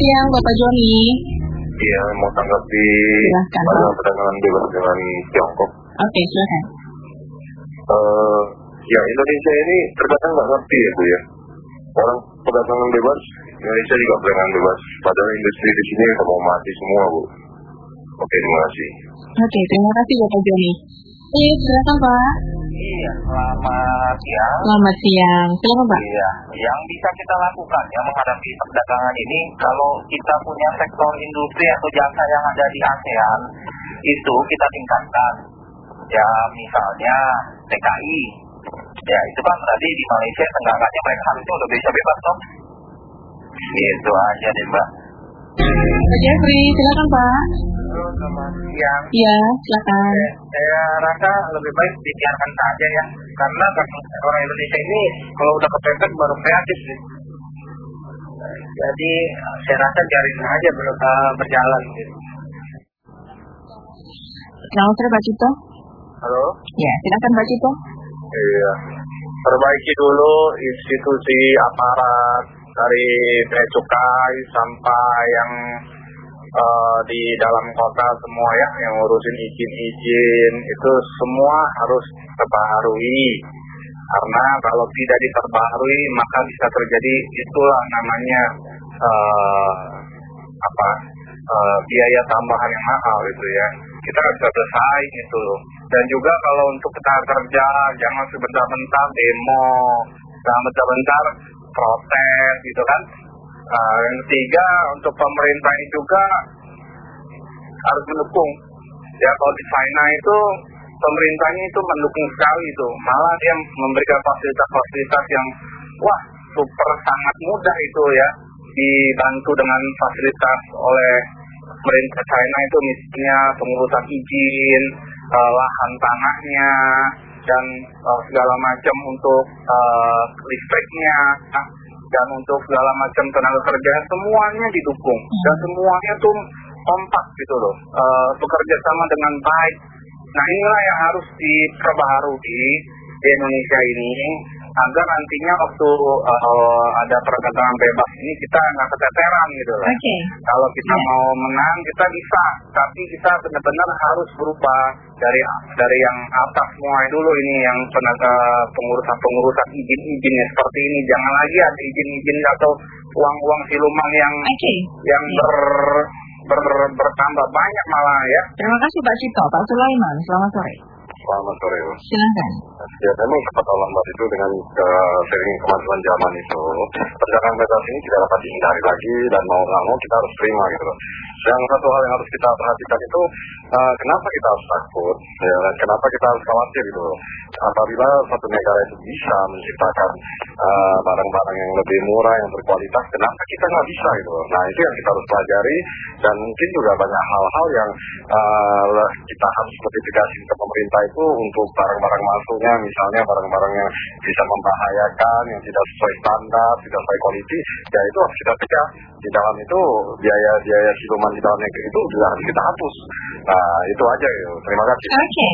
siang Bapak Joni. Iya, mau tanggapi Silahkan, perdagangan bebas dengan Tiongkok. Oke, silakan. Eh, ya Indonesia ini terkadang nggak ngerti ya Bu ya. Orang perdagangan bebas, Indonesia juga perdagangan bebas. Padahal industri di sini udah mau mati semua Bu. Oke, terima kasih. Oke, terima kasih Bapak Joni. Iya, silakan Pak. Iya, selamat siang. Selamat siang. Silakan Pak. Iya, yang bisa kita lakukan ya menghadapi perdagangan ini kalau kita punya sektor industri atau jasa yang ada di ASEAN itu kita tingkatkan. Ya, misalnya TKI. Ya, itu kan berarti di Malaysia seenggaknya mereka harusnya udah bisa bebas toh. Gitu aja deh, Mbak. Pak Jeffrey, silakan Pak. Halo, selamat siang. Iya, silakan. saya rasa lebih baik dibiarkan saja ya karena orang Indonesia ini kalau udah kepepet baru kreatif sih jadi saya rasa biarin aja ber, uh, berjalan gitu. Selamat sore Pak Cito. Halo. Ya, silakan Pak Cito. Iya. Perbaiki dulu institusi aparat dari bea cukai sampai yang eh, di dalam kota semua ya yang ngurusin izin-izin itu semua harus terbaharui. Karena kalau tidak diperbaharui maka bisa terjadi itulah namanya eh, apa eh, biaya tambahan yang mahal itu ya. Kita bisa bersaing itu dan juga kalau untuk kita kerja jangan sebentar-bentar demo jangan bentar-bentar protes gitu kan Nah, yang ketiga untuk pemerintah juga harus mendukung. Ya kalau di China itu pemerintahnya itu mendukung sekali itu. Malah dia memberikan fasilitas-fasilitas yang wah super sangat mudah itu ya. Dibantu dengan fasilitas oleh pemerintah China itu misalnya pengurusan izin eh, lahan tanahnya dan eh, segala macam untuk eh, listriknya dan untuk segala macam tenaga kerja semuanya didukung. Dan semuanya tuh kompak gitu loh. Eh, bekerja sama dengan baik. Nah inilah yang harus diperbaharui di Indonesia ini agar nantinya waktu eh, ada perdagangan bebas ini kita nggak keteteran gitu loh Oke. kalau kita Ya. mau menang kita bisa tapi kita benar-benar harus berubah dari dari yang atas mulai dulu ini yang tenaga pengurusan pengurusan izin-izinnya seperti ini jangan lagi ada izin-izin atau uang-uang siluman yang Oke. yang ber, ber- bertambah banyak malah ya Terima kasih Pak Cito. Pak Sulaiman, selamat sore. Selamat sore. Silakan. Ya memang kata lambat itu dengan uh, sering kemajuan zaman itu perjalanan bebas ini tidak dapat dihindari lagi dan mau nggak mau kita harus terima gitu. Yang satu hal yang harus kita perhatikan itu uh, kenapa kita harus takut, ya, dan kenapa kita harus khawatir gitu. Apabila satu negara itu bisa menciptakan uh, barang-barang yang lebih murah, yang berkualitas, kenapa kita nggak bisa gitu. Nah itu yang kita harus pelajari dan mungkin juga banyak hal-hal yang uh, kita harus notifikasi ke pemerintah itu untuk barang-barang masuknya, misalnya barang-barang yang bisa membahayakan, yang tidak sesuai standar, tidak sesuai quality, ya itu harus kita cegah. Di dalam itu biaya-biaya siluman di dalam negeri itu juga harus kita hapus. Nah itu aja ya. Terima kasih. Oke.